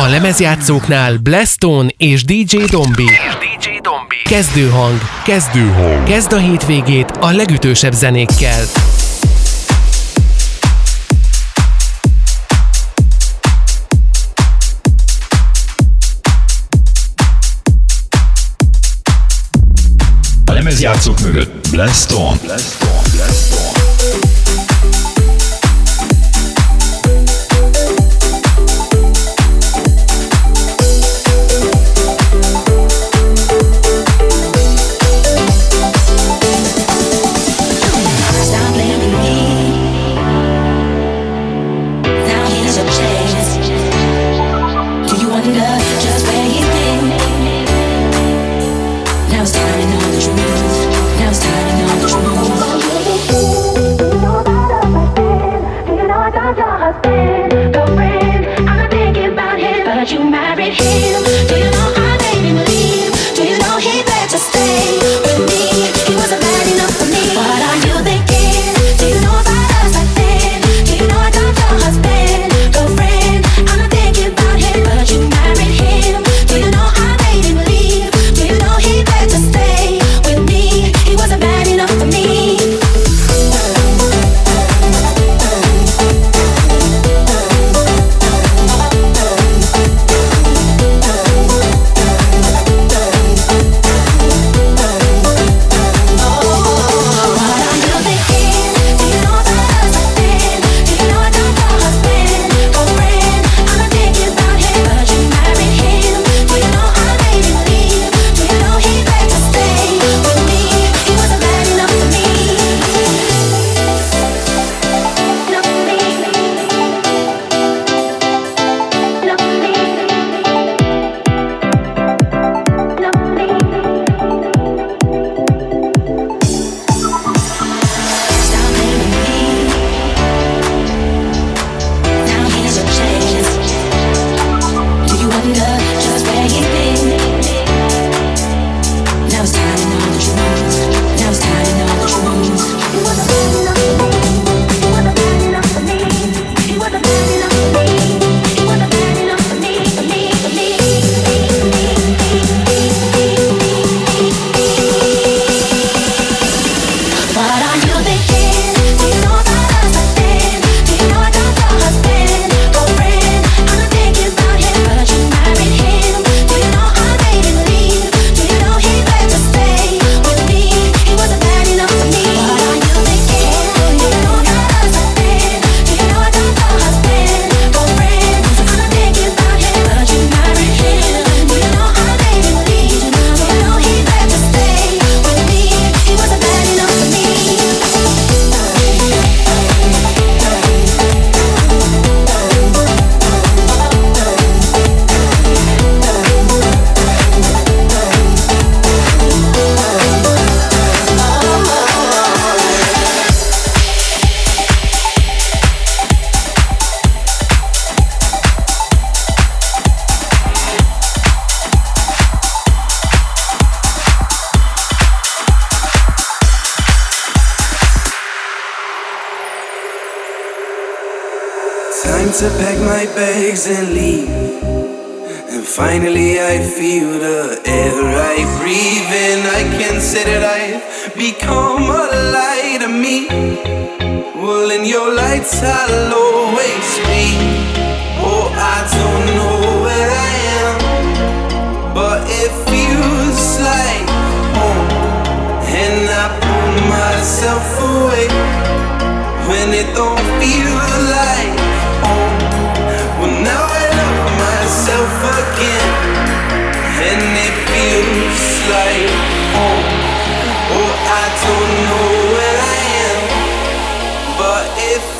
A lemezjátszóknál Blastone és DJ Dombi. és DJ Dombi. Kezdő hang. Kezdő hang. Kezd a hétvégét a legütősebb zenékkel. A lemezjátszók mögött Blastone. Blastone.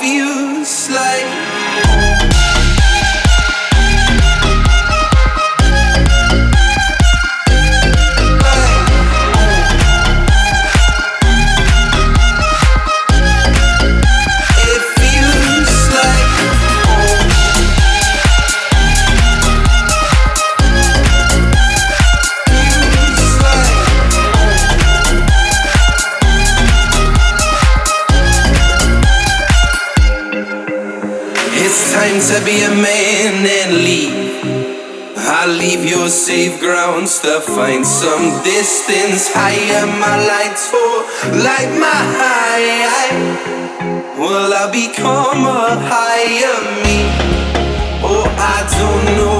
feels like higher, my lights fall light my high. Will I become a higher me? Oh, I don't know.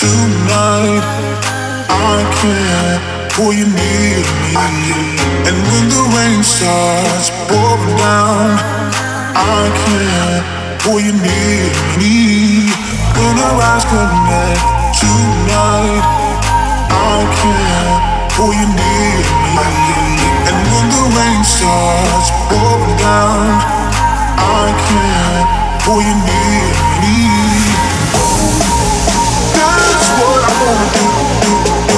tonight, I can't pull you near me. And when the rain starts pouring down, I can't pull you near me. When our eyes connect tonight, I can't pull you near me. And when the rain starts pouring down, I can't pull you near me. What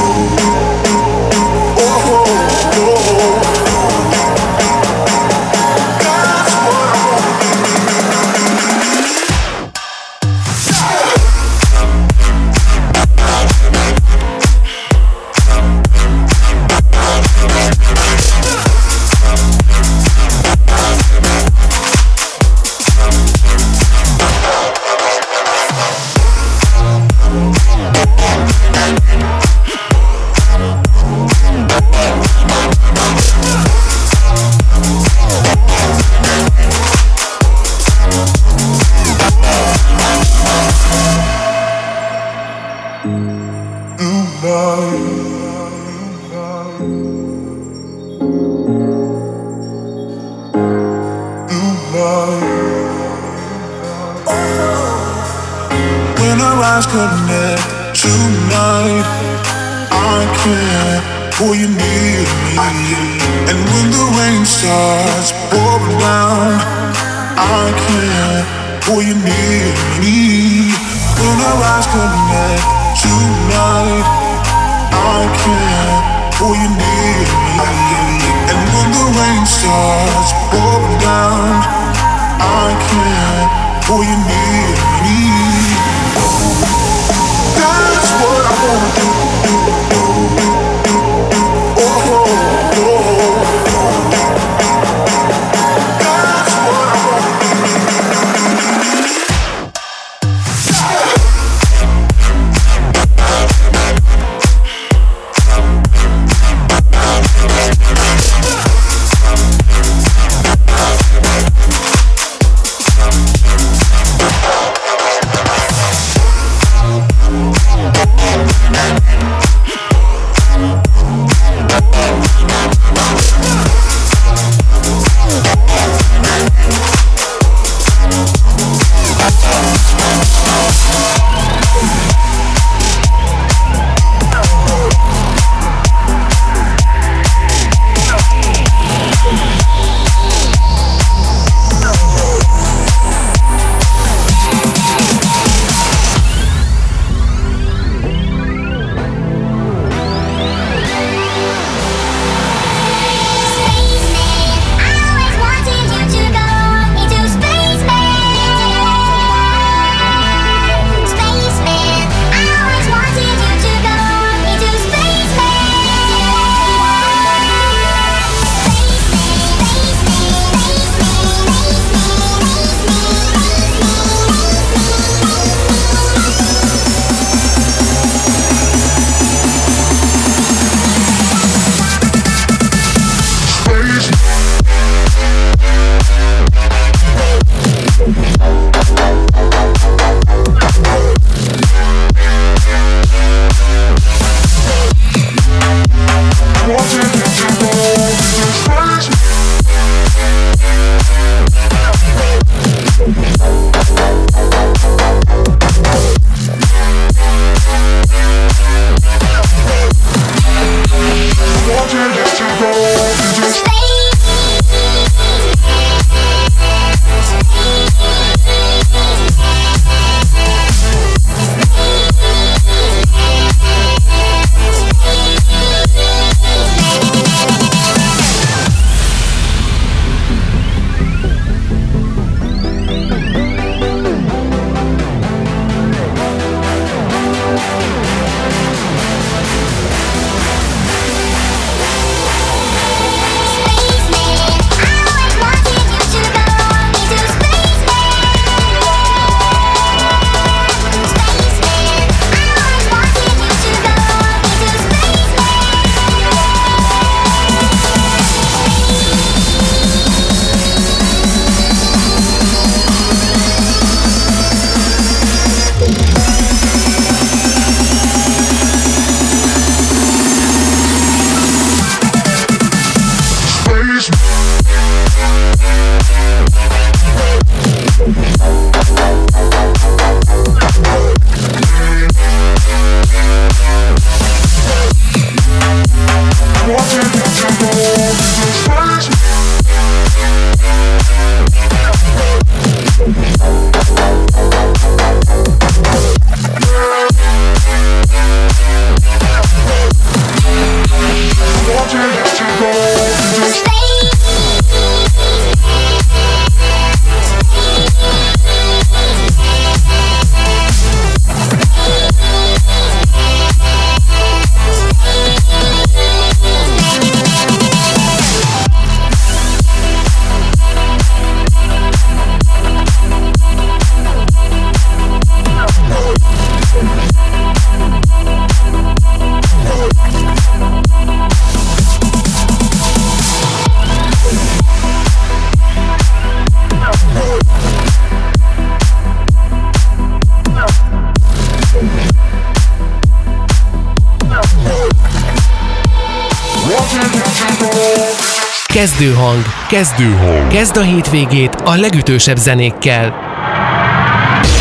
Kezdőhang. Kezdőhang. Kezd a hétvégét a legütősebb zenékkel.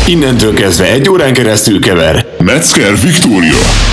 Innentől kezdve egy órán keresztül kever. Metzger Viktória.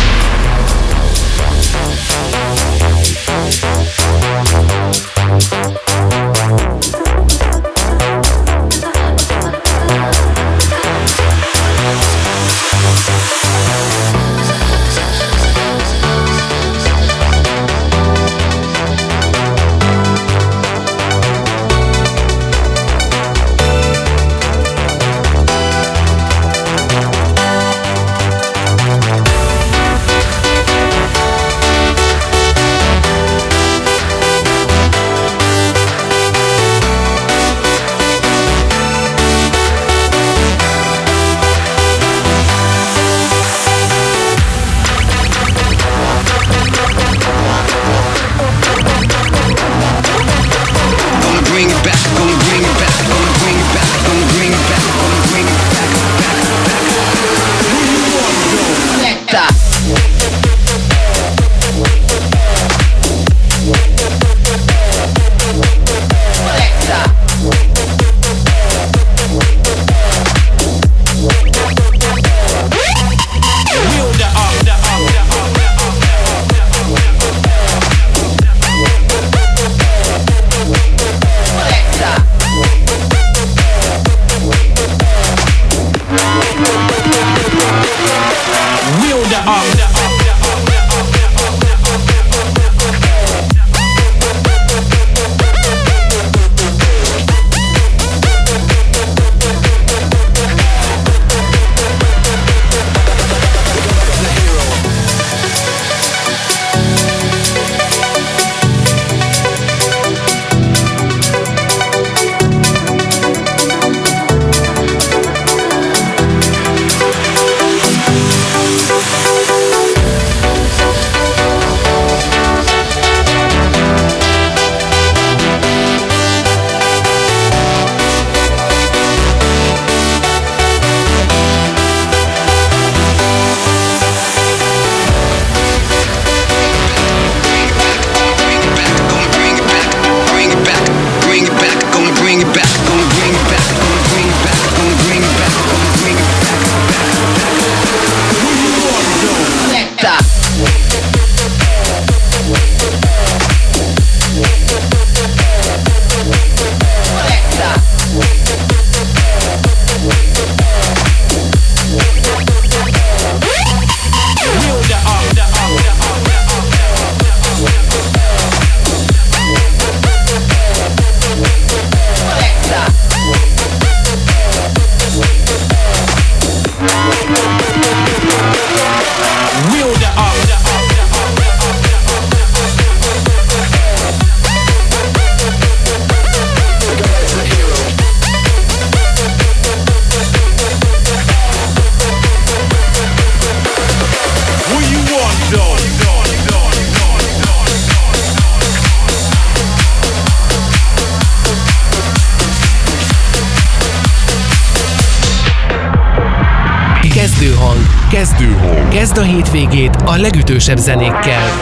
hétvégét a legütősebb zenékkel.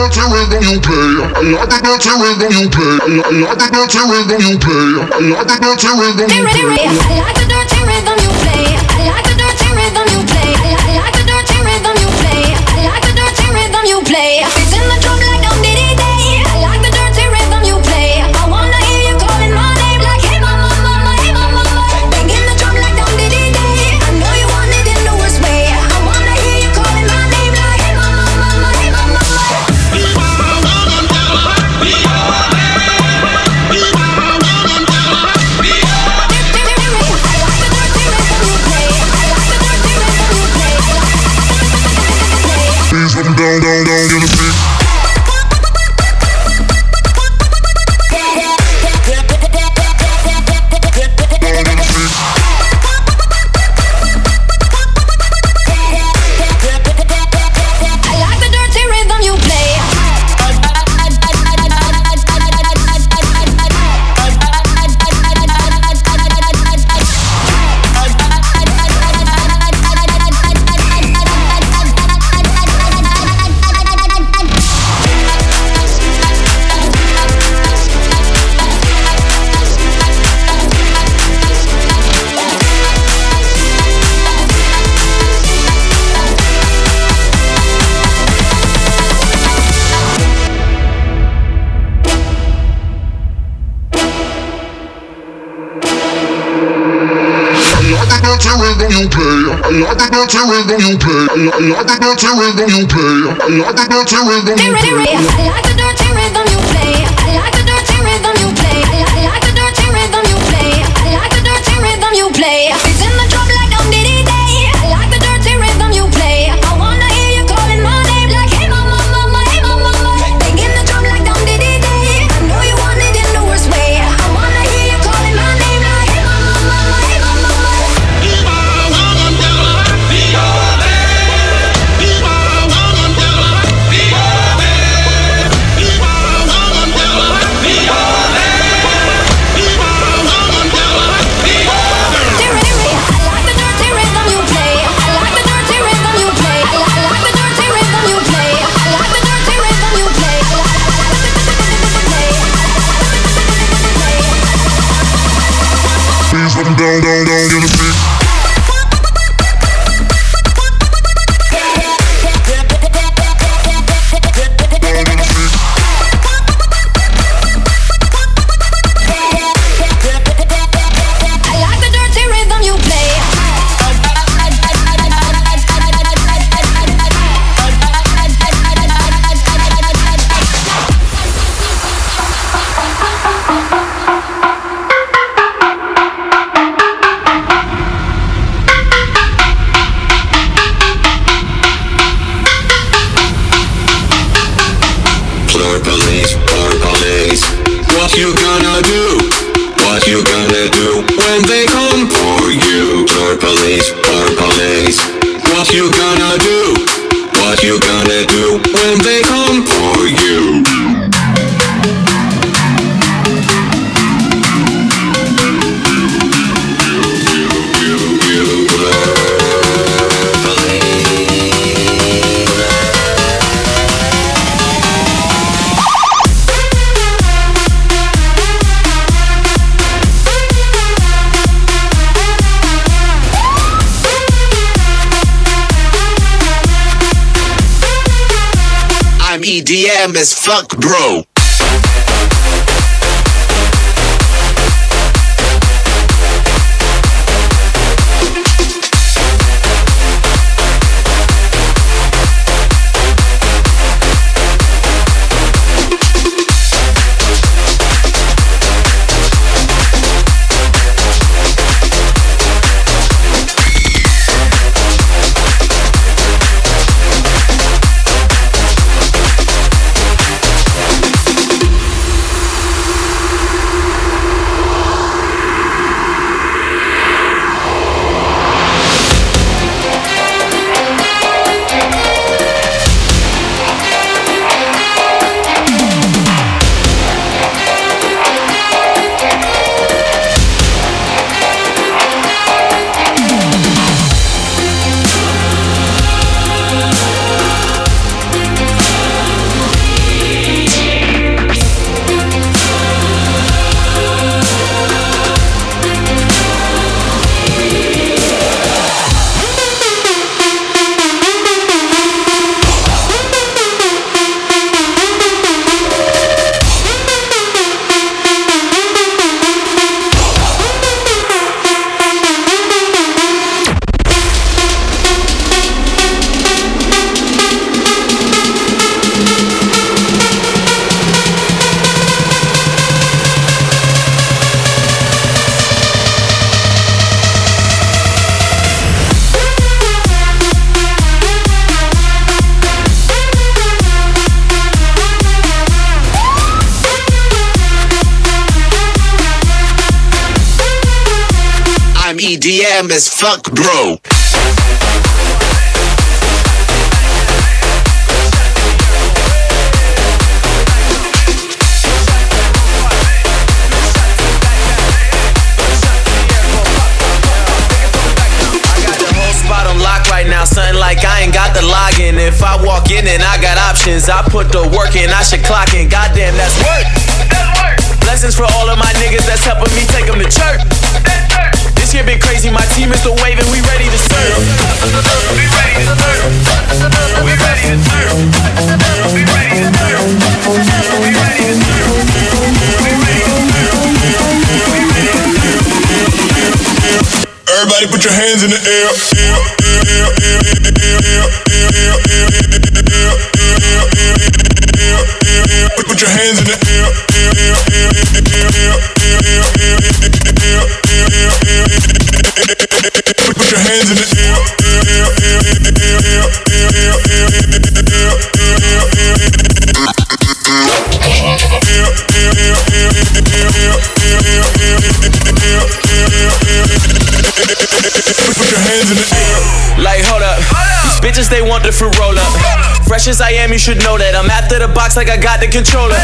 dirty rhythm you play. I like the dirty rhythm you play. I like the dirty rhythm you play. I love the dirty rhythm you play. I like the dirty rhythm you play. I like the dirty rhythm you play. I like the dirty rhythm you play. I like the dirty rhythm you play. I like the dirty rhythm you play. I like the dirty rhythm you play. I like the dirty rhythm you play. I like the dirty rhythm you play. Fuck, bro. I got the whole spot on right now, something like I ain't got the login. If I walk in and I got options, I put the work in, I should clock in. Goddamn, that's work. Blessings for all of my niggas that's helping me take them to church. This year been crazy, my team is the wave and we ready to serve. We ready to serve. We ready to serve. We ready to serve. We ready to serve. We ready to serve. Everybody put your hands in the air. Put bitches, they want the fruit roll up. Fresh as I am, you should know that. I'm after the box like I got the controller.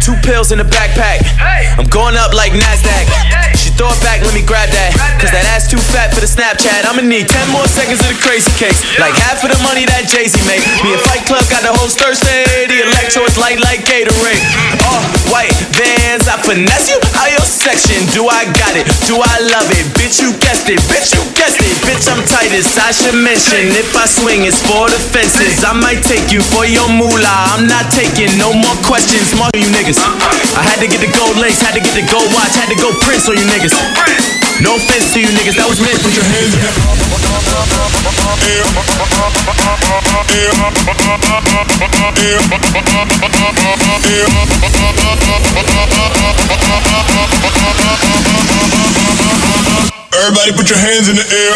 Two pills in the backpack. I'm going up like NASDAQ. She throw it back, let me grab that. Cause that ass too fat for the Snapchat. I'ma need 10 more seconds of the crazy cakes. Like half of the money that Jay Z made. Me and Fight Club got the whole Thursday. The electro is light like Gatorade. Oh, white vans, I finesse you. How your section? Do I got it? Do I love it? Bitch, you guessed it. Bitch, you guessed it. Bitch, I'm tightest. I should mention if I swing, it's for the fences. I might take you for your moolah. I'm not taking no more questions. More you niggas. I had to get the gold lace, had to get the gold watch, had to go Prince on you niggas. No offense to you niggas, that was meant. Put your hands in Everybody put your hands in the air.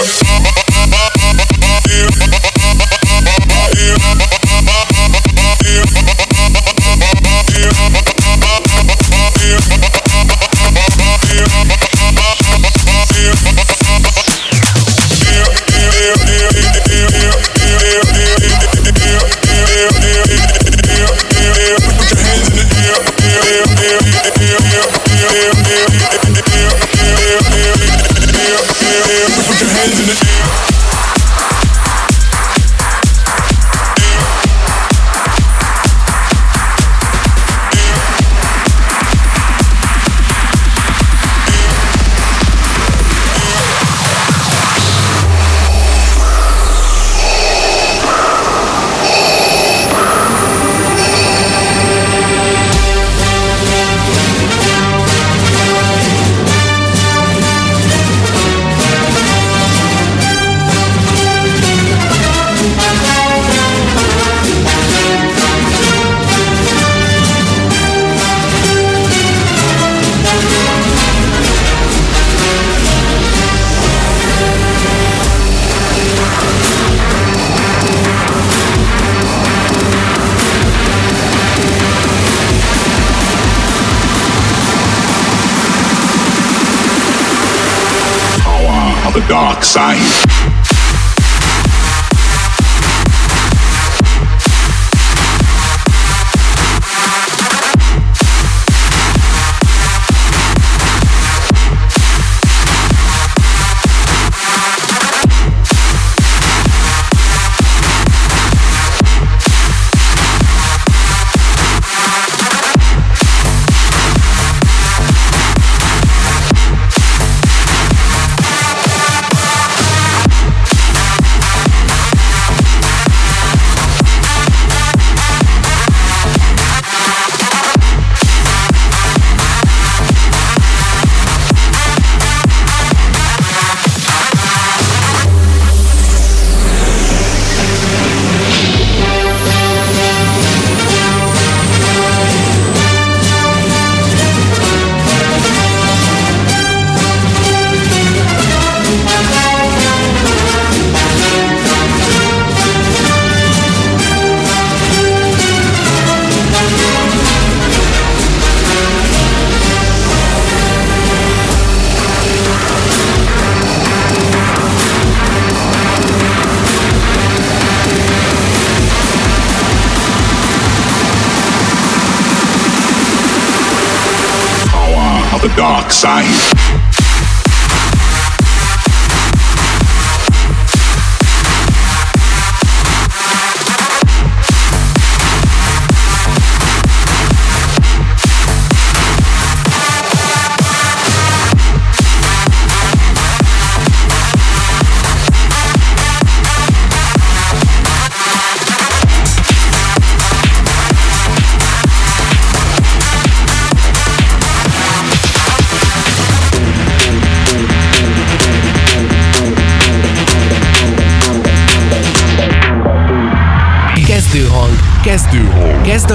Dark side.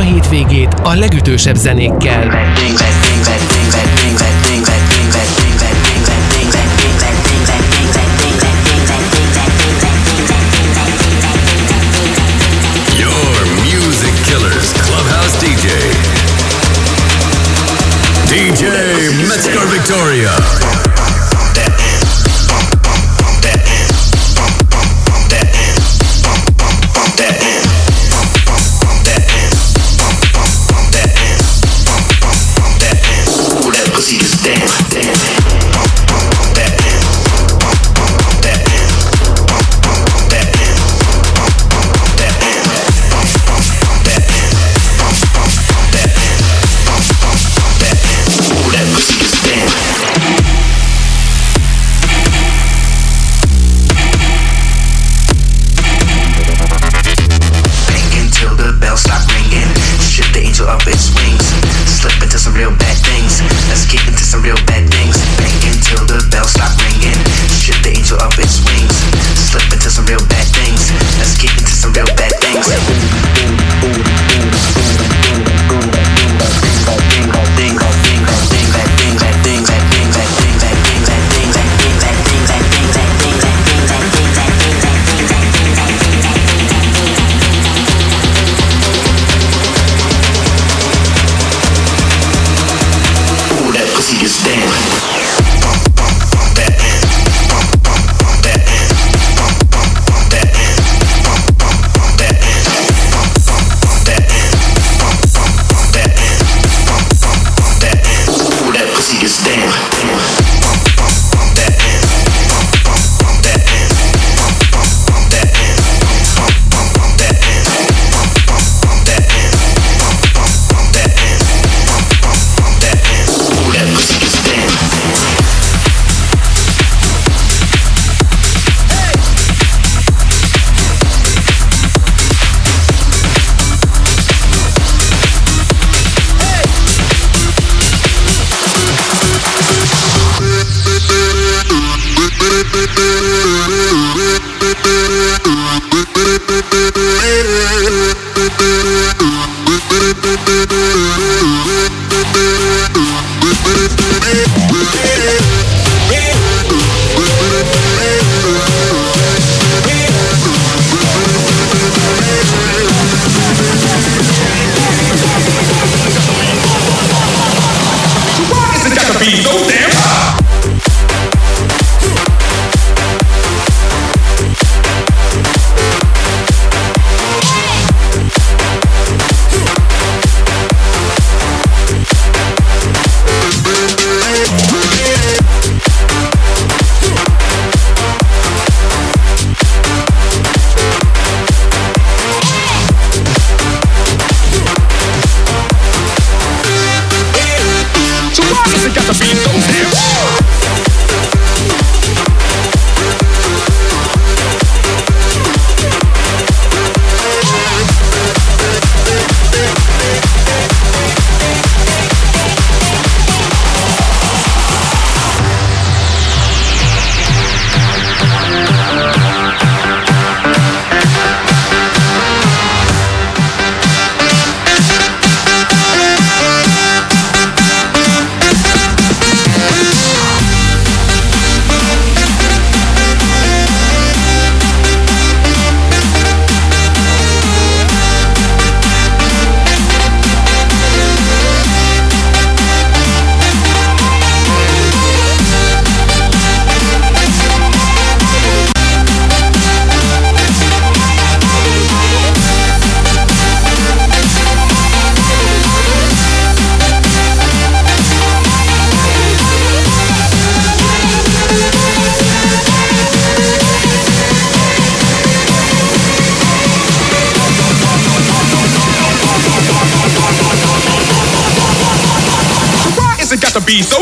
Hétvégét a legütősebb zenékkel. piso.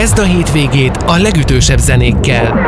Kezd a hétvégét a legütősebb zenékkel.